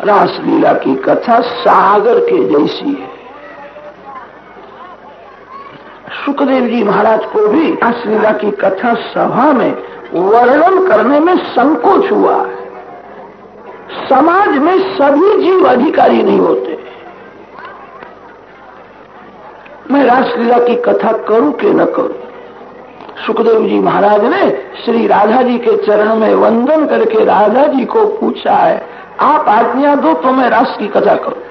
रासलीला की कथा सागर के जैसी है। सुखदेव जी महाराज को भी रासलीला की कथा सभा में वर्णन करने में संकोच हुआ है। समाज में सभी जीव अधिकारी नहीं होते। मैं रासलीला की कथा करूँ कि न करूँ? सुखदेव जी महाराज ने श्री राधा जी के चरण में वंदन करके राधा जी को पूछा है, आप आज्ञा दो तो मैं रास की कथा करूँ।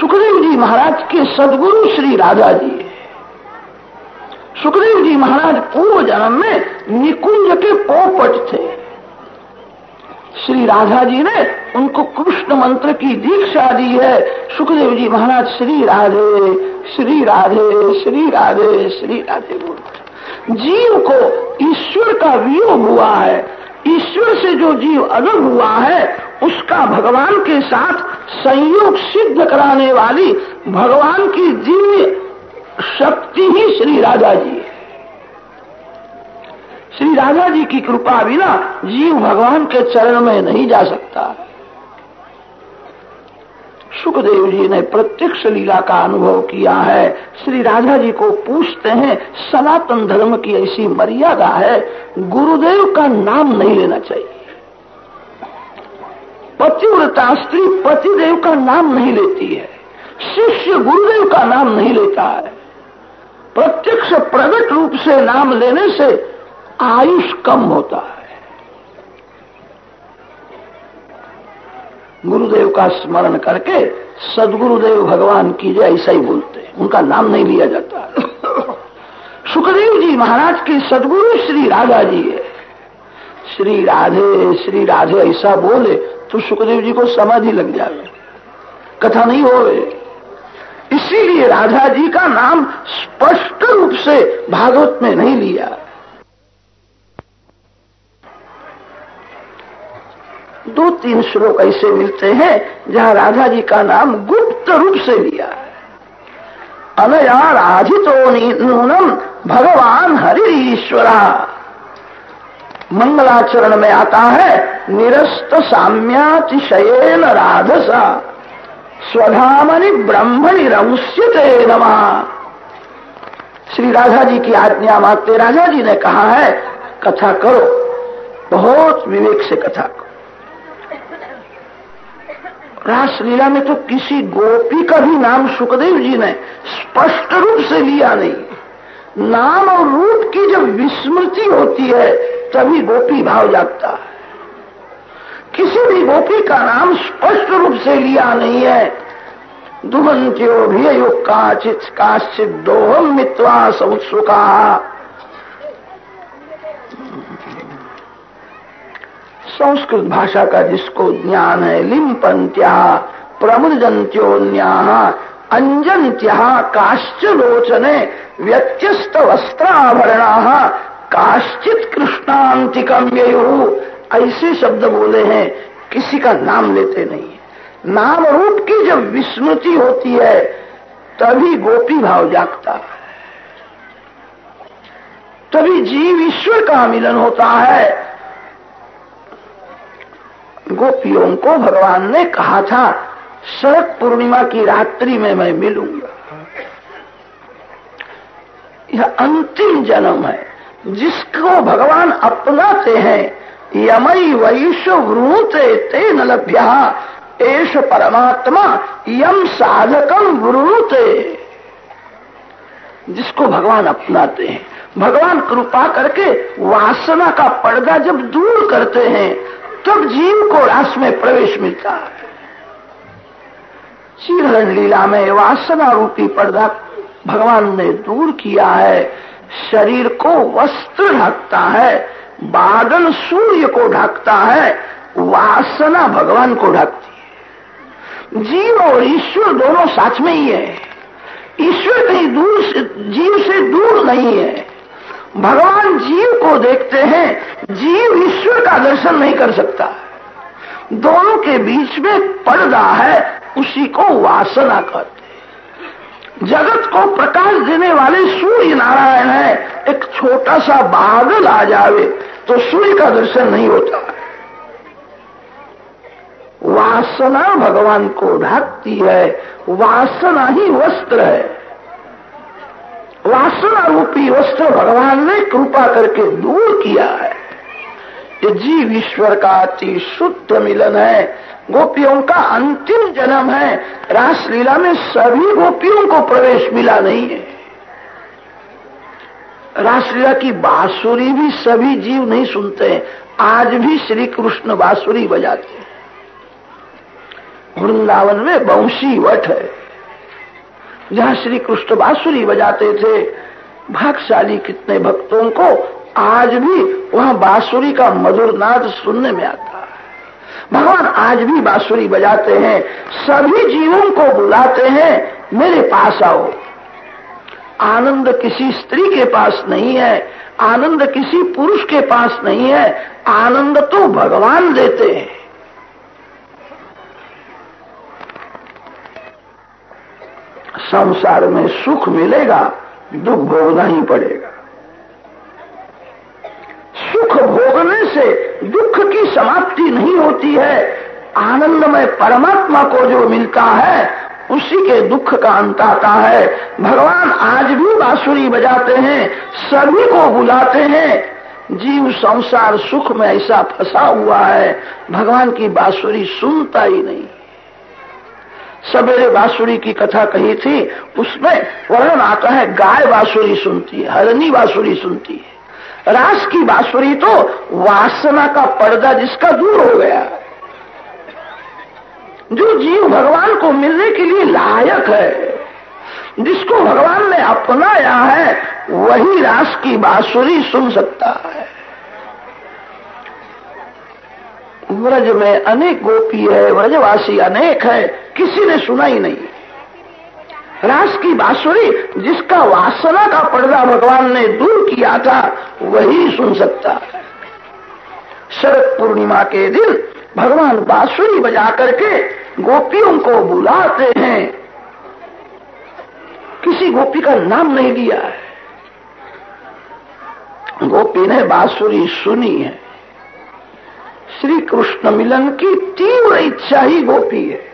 सुखदेव जी महाराज के सदगुरु श्री राधा जी सुखदेव जी महाराज पूर्व जन्म में निकुंज के पोपट थे। श्री राधा जी ने उनको कृष्ण मंत्र की दीक्षा दी है। सुखदेव जी महाराज, श्री राधे। श्री राधे श्री राधे श्री राधे बोलते जीव को ईश्वर का वियोग हुआ है। ईश्वर से जो जीव अलग हुआ है, उसका भगवान के साथ संयोग सिद्ध कराने वाली भगवान की दिव्य शक्ति ही श्री राधा जी है। श्री राधा जी की कृपा बिना जीव भगवान के चरण में नहीं जा सकता। सुखदेव जी ने प्रत्यक्ष लीला का अनुभव किया है। श्री राधा जी को पूछते हैं, सनातन धर्म की ऐसी मर्यादा है, गुरुदेव का नाम नहीं लेना चाहिए। पतिव्रता स्त्री पतिदेव का नाम नहीं लेती है, शिष्य गुरुदेव का नाम नहीं लेता है। प्रत्यक्ष प्रकट रूप से नाम लेने से आयुष कम होता है। गुरुदेव का स्मरण करके सदगुरुदेव भगवान की जय ऐसा ही बोलते हैं। उनका नाम नहीं लिया जाता। सुखदेव जी महाराज के सदगुरु श्री राधा जी है। श्री राधे श्री राधे ऐसा बोले तो सुखदेव जी को समाधि लग जाए। कथा नहीं हो इसीलिए राधा जी का नाम स्पष्ट रूप से भागवत में नहीं लिया। दो तीन श्लोक ऐसे मिलते हैं, जहाँ राधा जी का नाम गुप्त रूप से लिया है। अनया राधितो नूनम भगवान हरि ईश्वरा मंगलाचरण में आता है, निरस्त साम्यातिशयन राधसा। स्वधामनि ब्रह्मणि रमुष्यते नमा। श्री राधा जी की आज्ञा मांगते राजा जी ने कहा है, कथा करो। बहुत विवेक से कथा करो। रासलीला में तो किसी गोपी का भी नाम सुखदेव जी ने स्पष्ट रूप से लिया नहीं। नाम और रूप की जब विस्मृति होती है, तभी गोपी भाव जागता है। किसी भी गोपी का नाम स्पष्ट रूप से लिया नहीं है। दुहंत्यो भी काचित काश्चित दोहम मित्वा समुत्सुका संस्कृत भाषा का जिसको ज्ञान है लिम्पंत्या प्रमुदंत्योन्या अंजंत्या काश्च लोचने व्यत्यस्त वस्त्राभरण काश्चित कृष्णांतिकम ऐसे शब्द बोले हैं, किसी का नाम लेते नहीं नाम रूप की जब विस्मृति होती है, तभी गोपी भाव जागता है। तभी जीव ईश्वर का मिलन होता है गोपियों को भगवान ने कहा था, शरद पूर्णिमा की रात्रि में मैं मिलूँगा। यह अंतिम जन्म है, जिसको भगवान अपनाते हैं, यमई वैश वृणुते ते न लभ्या एश परमात्मा यम साधकम वृणुते। जिसको भगवान अपनाते हैं, भगवान कृपा करके वासना का पर्दा जब दूर करते हैं तब जीव को रास में प्रवेश मिलता है। श्रीहरण लीला में वासना रूपी पर्दा भगवान ने दूर किया है। शरीर को वस्त्र ढकता है, बादल सूर्य को ढकता है, वासना भगवान को ढकती है। जीव और ईश्वर दोनों साथ में ही है। ईश्वर कहीं दूर से, जीव से दूर नहीं है। भगवान जीव को देखते हैं, जीव ईश्वर का दर्शन नहीं कर सकता। दोनों के बीच में पर्दा है, उसी को वासना कहते हैं। जगत को प्रकाश देने वाले सूर्य नारायण है, एक छोटा सा बादल आ जावे तो सूर्य का दर्शन नहीं होता। वासना भगवान को ढकती है, वासना ही वस्त्र है। वासना रूपी वस्त्र भगवान ने कृपा करके दूर किया है। ये जीव ईश्वर का अति शुद्ध मिलन है। गोपियों का अंतिम जन्म है। रासलीला में सभी गोपियों को प्रवेश मिला नहीं है। रासलीला की बांसुरी भी सभी जीव नहीं सुनते हैं। आज भी श्री कृष्ण बांसुरी बजाते हैं। वृंदावन में बंशी वट है। जहाँ श्री कृष्ण बांसुरी बजाते थे, भागशाली कितने भक्तों को आज भी वहाँ बांसुरी का मधुर नाद सुनने में आता है। भगवान आज भी बांसुरी बजाते हैं, सभी जीवों को बुलाते हैं, मेरे पास आओ। आनंद किसी स्त्री के पास नहीं है, आनंद किसी पुरुष के पास नहीं है, आनंद तो भगवान देते हैं। संसार में सुख मिलेगा, दुख भोगना ही पड़ेगा। सुख भोगने से दुख की समाप्ति नहीं होती है। आनंद में परमात्मा को जो मिलता है, उसी के दुख का अंत आता है। भगवान आज भी बांसुरी बजाते हैं, सभी को बुलाते हैं। जीव संसार सुख में ऐसा फंसा हुआ है, भगवान की बांसुरी सुनता ही नहीं। सवेरे बांसुरी की कथा कही थी, उसमें वर्णन आता है, गाय बांसुरी सुनती है, हरनी बांसुरी सुनती है। रास की बांसुरी तो वासना का पर्दा जिसका दूर हो गया। जो जीव भगवान को मिलने के लिए लायक है, जिसको भगवान ने अपनाया है, वही रास की बांसुरी सुन सकता है। व्रज में अनेक गोपी है, व्रजवासी अनेक है, किसी ने सुना ही नहीं। रास की बांसुरी जिसका वासना का पर्दा भगवान ने दूर किया था, वही सुन सकता। है शरद पूर्णिमा के दिन भगवान बांसुरी बजा करके गोपियों को बुलाते हैं। किसी गोपी का नाम नहीं लिया है। गोपी ने बांसुरी सुनी है। श्री कृष्ण मिलन की तीव्र इच्छा ही गोपी है।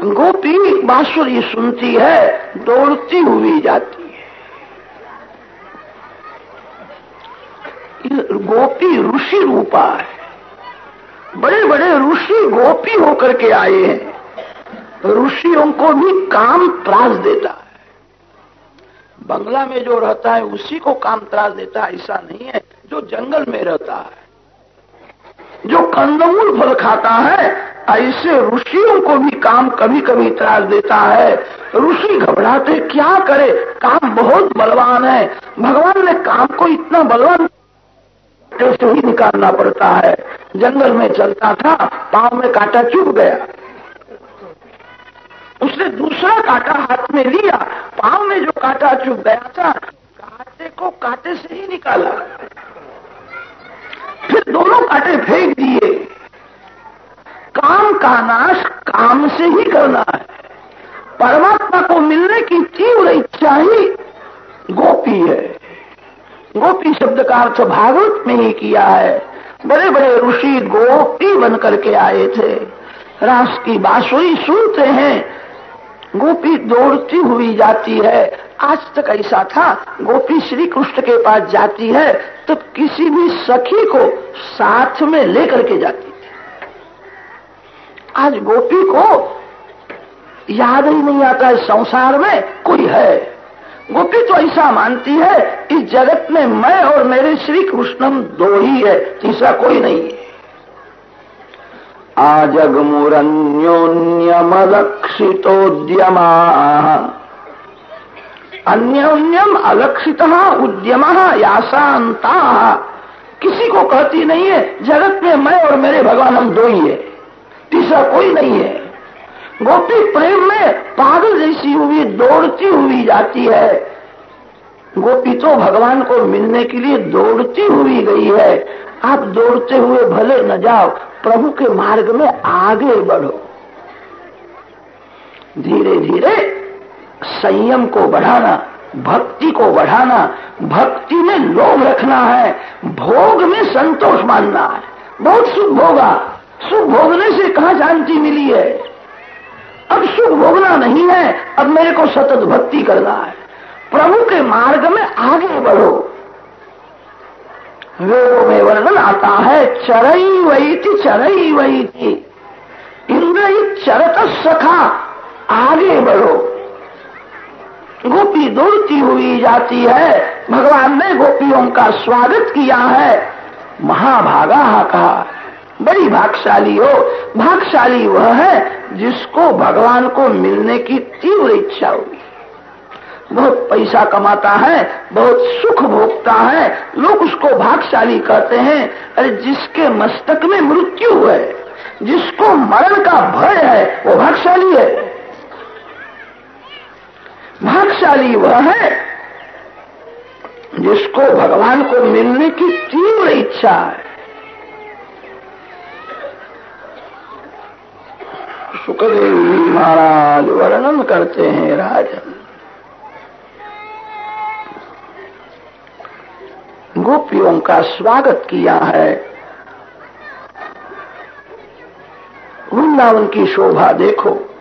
गोपी बांसुरी सुनती है, दौड़ती हुई जाती है। गोपी ऋषि रूपा है। बड़े बड़े ऋषि गोपी होकर के आए हैं। ऋषियों को भी काम त्रास देता है। बंगला में जो रहता है, उसी को काम त्रास देता है, ऐसा नहीं है। जो जंगल में रहता है, जो कंदमूल फल खाता है, ऐसे ऋषियों को भी काम कभी कभी त्रास देता है। ऋषि घबराते, क्या करे? काम बहुत बलवान है। भगवान ने काम को इतना बलवान से ही निकालना पड़ता है। जंगल में चलता था, पाँव में कांटा चुभ गया। उसने दूसरा कांटा हाथ में लिया, पाँव में जो कांटा चुभ गया था, कांटे को कांटे से ही निकाला। फिर दोनों कांटे फेंक दिए। काम का नाश काम से ही करना है। परमात्मा को मिलने की तीव्र इच्छा ही गोपी है। गोपी शब्द का अर्थ भागवत में ही किया है। बड़े बड़े ऋषि गोपी बन करके आए थे। रास की बांसुरी सुनते हैं गोपी दौड़ती हुई जाती है। आज तक ऐसा था, गोपी श्री कृष्ण के पास जाती है तो किसी भी सखी को साथ में लेकर के जाती थी आज गोपी को याद ही नहीं आता है, संसार में कोई है। गोपी तो ऐसा मानती है, इस जगत में मैं और मेरे श्री कृष्णम दो ही है, तीसरा कोई नहीं है। आजगमुरन्योन्यमलक्षितोद्यमा। अन्योन्यम अलक्षित उद्यम यासांता किसी को कहती नहीं है, जगत में मैं और मेरे भगवान हम दो ही है। तीसरा कोई नहीं है। गोपी प्रेम में पागल जैसी हुई, दौड़ती हुई जाती है। गोपी तो भगवान को मिलने के लिए दौड़ती हुई गई है। आप दौड़ते हुए भले न जाओ प्रभु के मार्ग में आगे बढ़ो। धीरे धीरे संयम को बढ़ाना, भक्ति को बढ़ाना, भक्ति में लोभ रखना है, भोग में संतोष मानना है। बहुत सुख भोगा। सुख भोगने से कहा शांति मिली है? अब सुख भोगना नहीं है, अब मेरे को सतत भक्ति करना है। प्रभु के मार्ग में आगे बढ़ो। वेदों में वर्णन आता है चरई वही थी चरई वही थी इंद्र चरत सखा आगे बढ़ो। गोपी दौड़ती हुई जाती है, भगवान ने गोपियों का स्वागत किया है। महाभागा कहा, बड़ी भागशाली हो, भागशाली वह है जिसको भगवान को मिलने की तीव्र इच्छा हुई बहुत पैसा कमाता है, बहुत सुख भोगता है, लोग उसको भागशाली कहते हैं। अरे जिसके मस्तक में मृत्यु है, जिसको मरण का भय है, वो भागशाली है। भागशाली वह है जिसको भगवान को मिलने की तीव्र इच्छा है। सुखदेव महाराज वर्णन करते हैं राजन। गोपियों का स्वागत किया है। वृंदावन की शोभा देखो।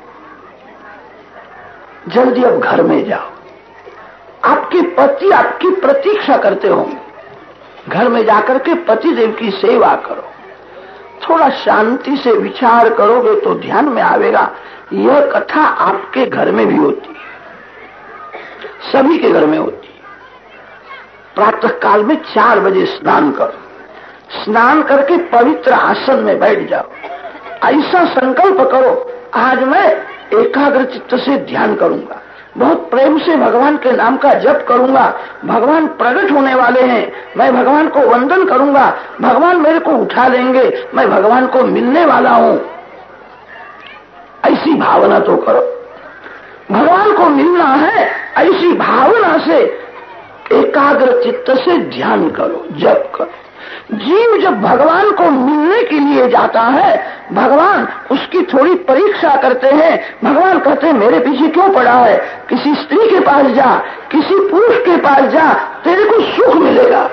जल्दी अब घर में जाओ। आपके पति आपकी प्रतीक्षा करते होंगे। घर में जाकर के पति देव की सेवा करो। थोड़ा शांति से विचार करोगे तो ध्यान में आवेगा। यह कथा आपके घर में भी होती है। सभी के घर में होती है। प्रातः काल में चार बजे स्नान करो। स्नान करके पवित्र आसन में बैठ जाओ। ऐसा संकल्प करो, आज मैं एकाग्र चित्त से ध्यान करूँगा। बहुत प्रेम से भगवान के नाम का जप करूँगा। भगवान प्रकट होने वाले हैं। मैं भगवान को वंदन करूँगा। भगवान मेरे को उठा लेंगे। मैं भगवान को मिलने वाला हूँ। ऐसी भावना तो करो। भगवान को मिलना है ऐसी भावना से एकाग्र चित्त से ध्यान करो, जप करो। जीव जब भगवान को मिलने के लिए जाता है, भगवान उसकी थोड़ी परीक्षा करते हैं। भगवान कहते हैं, मेरे पीछे क्यों पड़ा है? किसी स्त्री के पास जा, किसी पुरुष के पास जा, तेरे को सुख मिलेगा।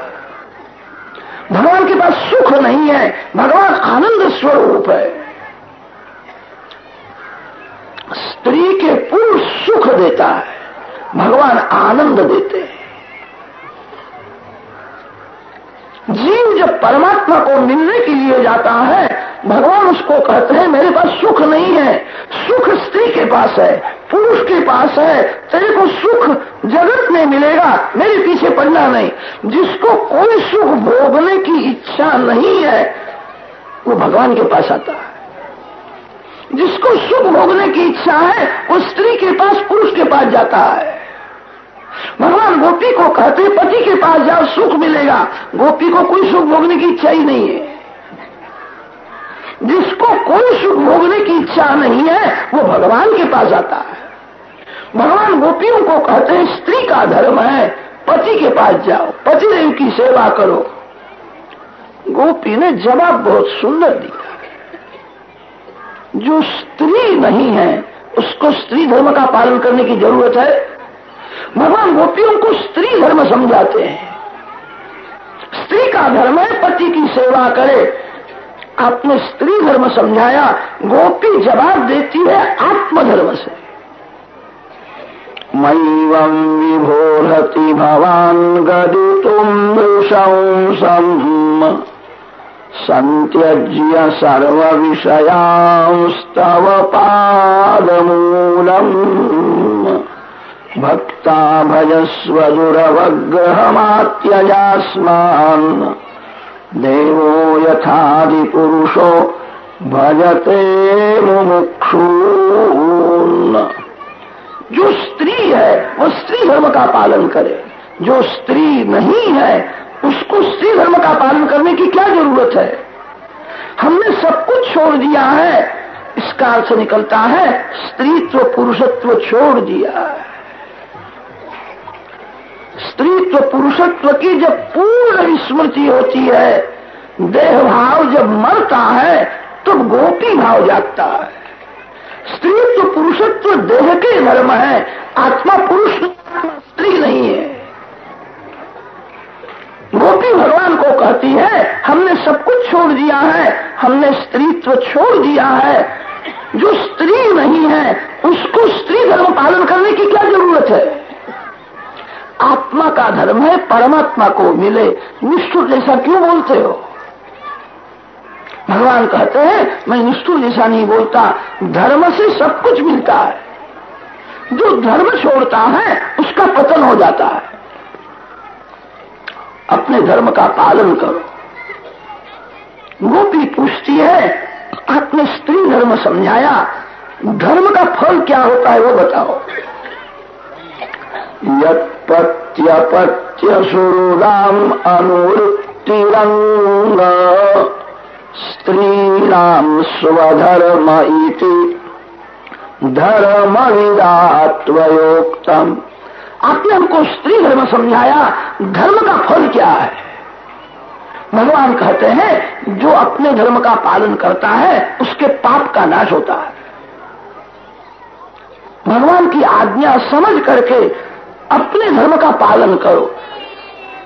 भगवान के पास सुख नहीं है, भगवान आनंद स्वरूप है। स्त्री के पुरुष सुख देता है, भगवान आनंद देते हैं। जीव जब परमात्मा को मिलने के लिए जाता है, भगवान उसको कहते हैं, मेरे पास सुख नहीं है, सुख स्त्री के पास है, पुरुष के पास है, तेरे को सुख जगत में मिलेगा, मेरे पीछे पड़ना नहीं। जिसको कोई सुख भोगने की इच्छा नहीं है, वो भगवान के पास आता है। जिसको सुख भोगने की इच्छा है, वो स्त्री के पास, पुरुष के पास जाता है। भगवान गोपी को कहते पति के पास जाओ, सुख मिलेगा। गोपी को कोई सुख भोगने की इच्छा ही नहीं है। जिसको कोई सुख भोगने की इच्छा नहीं है, वो भगवान के पास आता है। भगवान गोपियों को कहते हैं, स्त्री का धर्म है, पति के पास जाओ पति देव की सेवा करो। गोपी ने जवाब बहुत सुंदर दिया। जो स्त्री नहीं है, उसको स्त्री धर्म का पालन करने की ज़रूरत है। भगवान गोपियों को स्त्री धर्म समझाते हैं। स्त्री का धर्म है, पति की सेवा करे। आपने स्त्री धर्म समझाया, गोपी जवाब देती है आत्मधर्म से। मैवं विभोरति भवान गदितुम नृशंसम सन्त्यज्य सर्व विषयांस्तव पादमूलम्। भक्ता भजस्व दुरवग्रहमात्यजास्मान् देवो यथादिपुरुषो भजते मुमुक्षून्। जो स्त्री है, वो स्त्री धर्म का पालन करे। जो स्त्री नहीं है, उसको स्त्री धर्म का पालन करने की क्या ज़रूरत है? हमने सब कुछ छोड़ दिया है, इसका अर्थ निकलता है स्त्रीत्व पुरुषत्व छोड़ दिया है। स्त्रीत्व पुरुषत्व की जब पूर्ण स्मृति होती है देह भाव जब मरता है तो गोपी भाव जागता है। स्त्रीत्व पुरुषत्व देह के धर्म है, आत्मा पुरुष स्त्री नहीं है। गोपी भगवान को कहती है, हमने सब कुछ छोड़ दिया है, हमने स्त्रीत्व छोड़ दिया है। जो स्त्री नहीं है, उसको स्त्री धर्म पालन करने की क्या ज़रूरत है? आत्मा का धर्म है, परमात्मा को मिले। निष्ठुर जैसा क्यों बोलते हो? भगवान कहते हैं, मैं निष्ठुर जैसा नहीं बोलता, धर्म से सब कुछ मिलता है। जो धर्म छोड़ता है, उसका पतन हो जाता है। अपने धर्म का पालन करो। गोपी पूछती है, आपने स्त्री धर्म समझाया, धर्म का फल क्या होता है वो बताओ। यत्पत्यपत्य सुराम अनुवृत्तिरंग स्त्रीणाम स्वधर्म इति धर्म विदात्वयोक्तम आपने हमको स्त्री धर्म समझाया? धर्म का फल क्या है? भगवान कहते हैं, जो अपने धर्म का पालन करता है, उसके पाप का नाश होता है। भगवान की आज्ञा समझ करके अपने धर्म का पालन करो।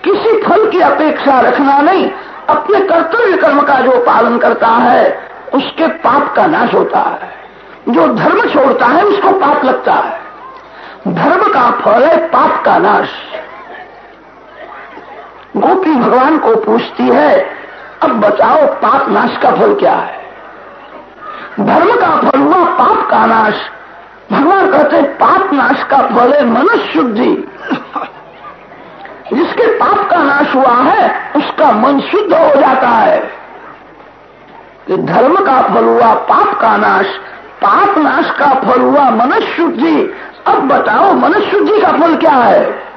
किसी फल की अपेक्षा रखना नहीं, अपने कर्तव्य कर्म का जो पालन करता है, उसके पाप का नाश होता है। जो धर्म छोड़ता है, उसको पाप लगता है। धर्म का फल है पाप का नाश। गोपी भगवान को पूछती है, अब बताओ, पाप नाश का फल क्या है? धर्म का फल हुआ पाप का नाश। भगवान कहते पाप नाश का फल है मनुष्य शुद्धि। जिसके पाप का नाश हुआ है, उसका मन शुद्ध हो जाता है। कि धर्म का फल हुआ, पाप का नाश। पाप नाश का फल हुआ, मनुष्य शुद्धि। अब बताओ, मनुष्य शुद्धि का फल क्या है?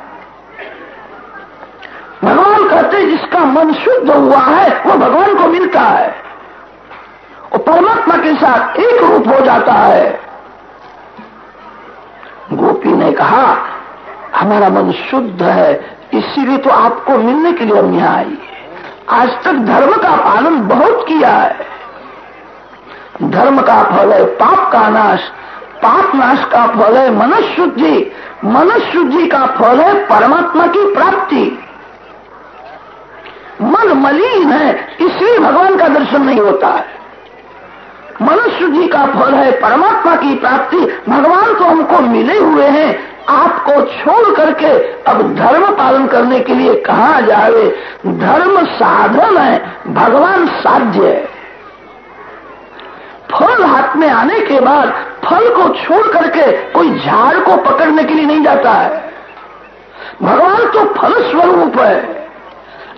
भगवान कहते जिसका मन शुद्ध हुआ है वो भगवान को मिलता है। वो परमात्मा के साथ एक रूप हो जाता है। गोपी ने कहा, हमारा मन शुद्ध है, इसीलिए तो आपको मिलने के लिए हम यहाँ आई आज तक धर्म का पालन बहुत किया है। धर्म का फल है पाप का नाश, पाप नाश का फल है मनुष्य शुद्धि मनुष्य शुद्धि का फल है परमात्मा की प्राप्ति। मन मलिन है, इसलिए भगवान का दर्शन नहीं होता है। मनुष्य जी का फल है, परमात्मा की प्राप्ति, भगवान तो हमको मिले हुए हैं। आपको छोड़ करके अब धर्म पालन करने के लिए कहा जाए धर्म साधन है, भगवान साध्य है। फल हाथ में आने के बाद फल को छोड़ करके कोई झाड़ को पकड़ने के लिए नहीं जाता है। भगवान तो फल स्वरूप है।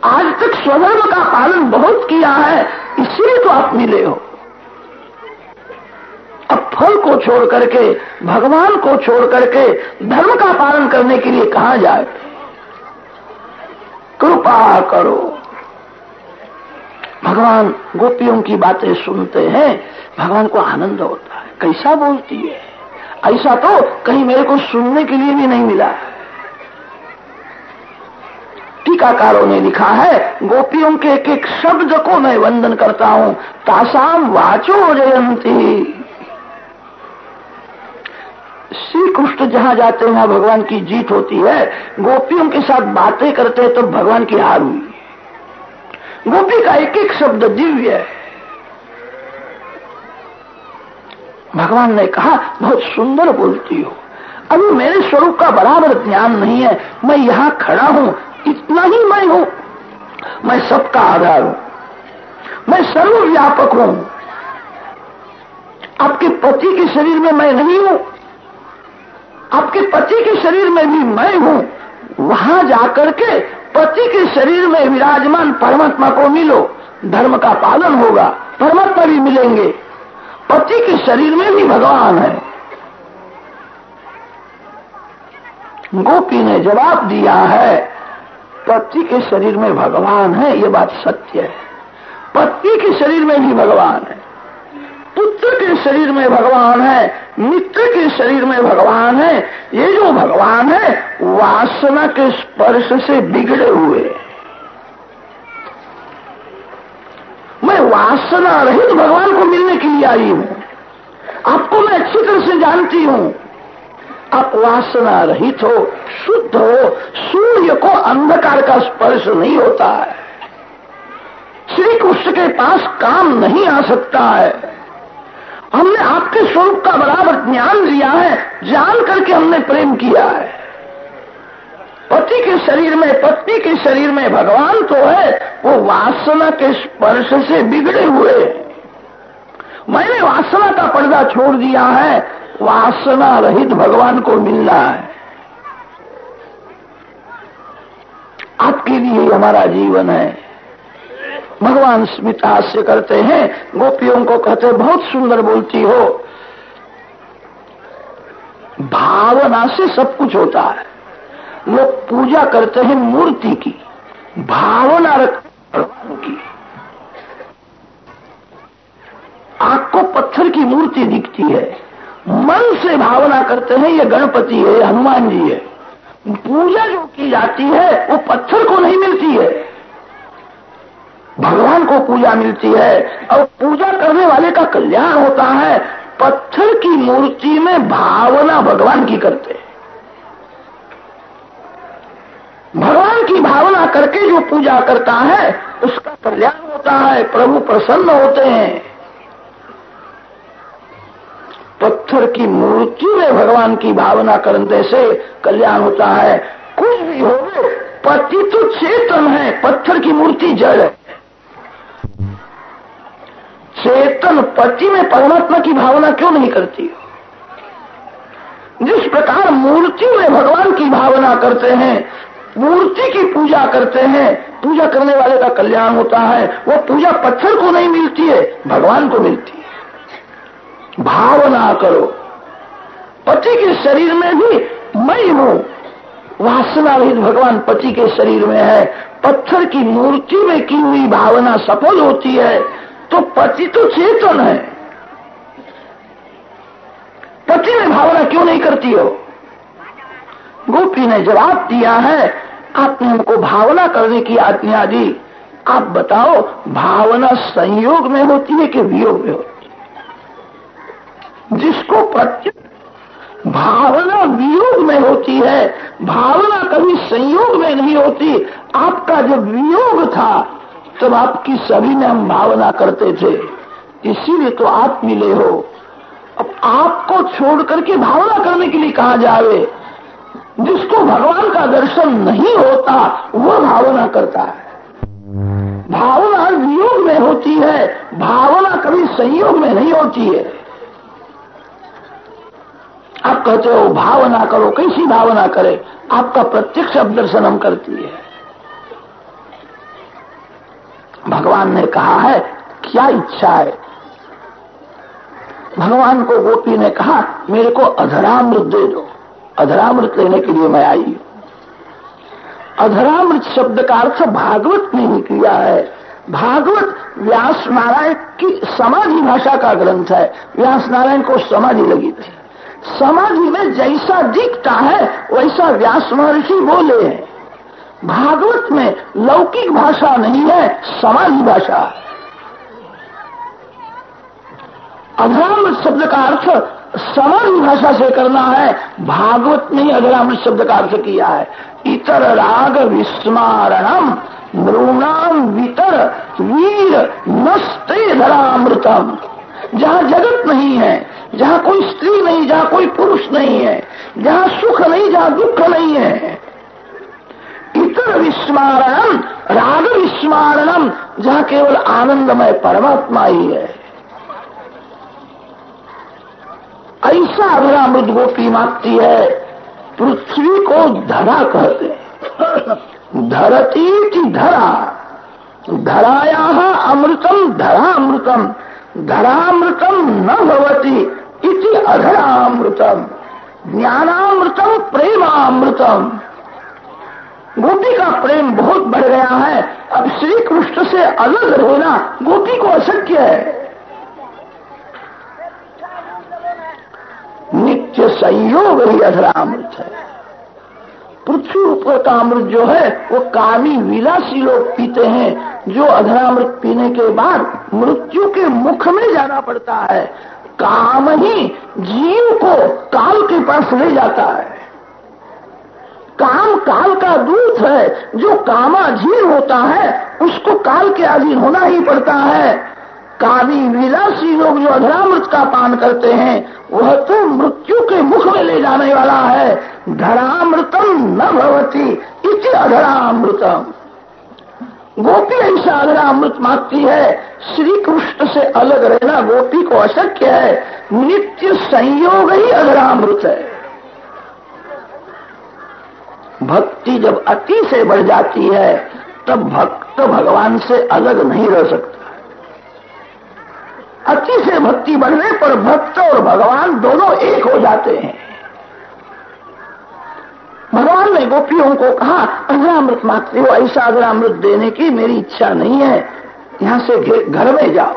आज तक स्वधर्म का पालन बहुत किया है, इसीलिए तो आप मिले हो। अब फल को छोड़ करके, भगवान को छोड़ करके धर्म का पालन करने के लिए कहा जाए? कृपा करो। भगवान गोपियों की बातें सुनते हैं, भगवान को आनंद होता है। कैसा बोलती है? ऐसा तो कहीं मेरे को सुनने के लिए भी नहीं मिला टीकाकारों ने लिखा है, गोपियों के एक एक शब्द को मैं वंदन करता हूँ। तासाम वाचो जयंती। श्री कृष्ण जहाँ जाते हैं, वहाँ भगवान की जीत होती है। गोपियों के साथ बातें करते हैं तो भगवान की हार हुई गोपी का एक एक शब्द दिव्य है। भगवान ने कहा, बहुत सुंदर बोलती हो। अभी मेरे स्वरूप का बराबर ज्ञान नहीं है। मैं यहाँ खड़ा हूँ। इतना ही मैं हूँ। मैं सबका आधार हूँ। मैं सर्वव्यापक हूँ। आपके पति के शरीर में मैं नहीं हूँ। आपके पति के शरीर में भी मैं हूँ। वहाँ जाकर के पति के शरीर में विराजमान परमात्मा को मिलो। धर्म का पालन होगा, परमात्मा भी मिलेंगे। पति के शरीर में भी भगवान है। गोपी ने जवाब दिया है, पति के शरीर में भगवान है, ये बात सत्य है। पति के शरीर में भी भगवान है। पुत्र के शरीर में भगवान है, मित्र के शरीर में भगवान है, ये जो भगवान है, वासना के स्पर्श से बिगड़े हुए। मैं वासना रहित भगवान को मिलने के लिए आई हूँ। आपको मैं अच्छी तरह से जानती हूँ। आप वासना रहित हो, शुद्ध हो, सूर्य को अंधकार का स्पर्श नहीं होता है। श्री कृष्ण के पास काम नहीं आ सकता है। हमने आपके स्वरूप का बराबर ज्ञान लिया है, जान करके हमने प्रेम किया है। पति के शरीर में, पत्नी के शरीर में भगवान तो है, वो वासना के स्पर्श से बिगड़े हुए मैंने वासना का पर्दा छोड़ दिया है, वासना रहित भगवान को मिलना है। आपके लिए हमारा जीवन है। भगवान स्मित हास्य करते हैं, गोपियों को कहते बहुत सुंदर बोलती हो। भावना से सब कुछ होता है। लोग पूजा करते हैं मूर्ति की, भावना रखते भगवान की। आपको पत्थर की मूर्ति दिखती है। मन से भावना करते हैं, ये गणपति है हनुमान जी है। पूजा जो की जाती है, वो पत्थर को नहीं मिलती है। भगवान को पूजा मिलती है और पूजा करने वाले का कल्याण होता है। पत्थर की मूर्ति में भावना भगवान की करते भगवान की भावना करके जो पूजा करता है, उसका कल्याण होता है, प्रभु प्रसन्न होते हैं। पत्थर की मूर्ति में भगवान की भावना करने से कल्याण होता है। कुछ भी हो पति तो चेतन है पत्थर की मूर्ति जड़ है। चेतन पति में परमात्मा की भावना क्यों नहीं करती जिस प्रकार मूर्ति में भगवान की भावना करते हैं, मूर्ति की पूजा करते हैं, पूजा करने वाले का कल्याण होता है, वो पूजा पत्थर को नहीं मिलती है, भगवान को मिलती है। भावना करो। पति के शरीर में भी मैं हूँ वासना रहित भगवान पति के शरीर में है। पत्थर की मूर्ति में की हुई भावना सफल होती है। तो पति तो चेतन है। पति में भावना क्यों नहीं करती हो? गोपी ने जवाब दिया है, आपने हमको भावना करने की आज्ञा दी। आप बताओ, भावना संयोग में होती है कि वियोग में होती है? जिसको प्रत्य भावना वियोग में होती है, भावना कभी संयोग में नहीं होती। आपका जो वियोग था तब आपकी सभी में हम भावना करते थे, इसीलिए तो आप मिले हो। अब आपको छोड़ करके भावना करने के लिए कहा जावे जिसको भगवान का दर्शन नहीं होता वो भावना करता है। भावना वियोग में होती है, भावना कभी संयोग में नहीं होती है। आप कहते हो, भावना करो, कैसी भावना करे? आपका प्रत्यक्ष अब दर्शन हम करती है। भगवान ने कहा है, क्या इच्छा है? भगवान को गोपी ने कहा, मेरे को अधरामृत दे दो। अधरामृत लेने के लिए मैं आई हूँ। अधरामृत शब्द का अर्थ भागवत ने ही किया है। भागवत व्यास नारायण की समाधि भाषा का ग्रंथ है। व्यास नारायण को समाधि लगी थी। समाधि में जैसा दिखता है, वैसा व्यास महर्षि बोले हैं। भागवत में लौकिक भाषा नहीं है समाधि भाषा। अधरामृत शब्द का अर्थ समाधि भाषा से करना है, भागवत ने अधरामृत शब्द का अर्थ किया है। इतर राग विस्मारणम मृणाम वितर, वीर नस्ते धरामृतम। जहाँ जगत नहीं है, जहाँ कोई स्त्री नहीं, जहाँ कोई पुरुष नहीं है, जहाँ सुख नहीं, जहाँ दुख नहीं है इतर विस्मारणम राग विस्मारणम जहाँ केवल आनंदमय परमात्मा ही है। ऐसा अमृत गोपी मांगती है, पृथ्वी को धरा कहते धरती की धरा, धराया अमृतम धरा धरामृतम धरामृतम न भवती इति अधरामृतम, ज्ञानामृतम प्रेमामृतम। गोपी का प्रेम बहुत बढ़ गया है। अब श्री कृष्ण से अलग रहना गोपी को अशक्य है। नित्य संयोग ही अधरामृत है। पृथ्वी ऊपर का अमृत जो है, वो कामी विलासी लोग पीते हैं, जो अधरामृत पीने के बाद मृत्यु के मुख में जाना पड़ता है। काम ही जीव को काल के पास ले जाता है। काम काल का दूत है। जो कामाधीन होता है, उसको काल के अधीन होना ही पड़ता है। कावी विलासी लोग जो अधरामृत का पान करते हैं, वह तो मृत्यु के मुख में ले जाने वाला है। धरामृतम न भवती इति अधरामृतम। गोपी ऐसा अधरामृत मांगती है। श्री कृष्ण से अलग रहना गोपी को अशक्य है। नित्य संयोग ही अधरामृत है। भक्ति जब अति से बढ़ जाती है, तब भक्त भगवान से अलग नहीं रह सकता। अति से भक्ति बढ़ने पर भक्त और भगवान दोनों एक हो जाते हैं। भगवान ने गोपियों को कहा, अग्रामृत मांगते हो, ऐसा अग्रामृत देने की मेरी इच्छा नहीं है। यहाँ से घर में जाओ।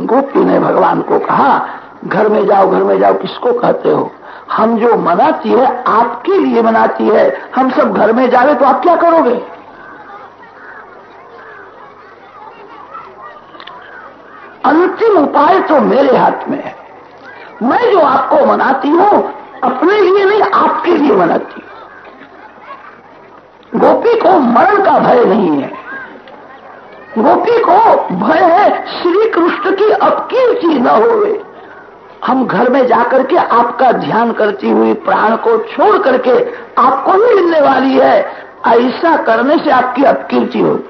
गोपी ने भगवान को कहा, घर में जाओ, घर में जाओ, किसको कहते हो? हम जो मनाती है, आपके लिए मनाती है। हम सब घर में जावे तो आप क्या करोगे? अंतिम उपाय तो मेरे हाथ में है। मैं जो आपको मनाती हूँ, अपने लिए नहीं, आपके लिए मनाती हूँ। गोपी को मरण का भय नहीं है। गोपी को भय है श्री कृष्ण की अपकीर्ति न होवे। हम घर में जाकर के आपका ध्यान करती हुई प्राण को छोड़ करके आपको ही मिलने वाली है। ऐसा करने से आपकी अपकीर्ति होगी।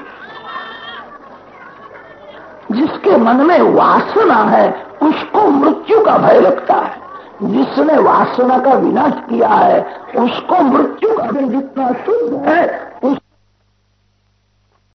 जिसके मन में वासना है, उसको मृत्यु का भय लगता है। जिसने वासना का विनाश किया है, उसको मृत्यु का भय जितना शुद्ध है, उस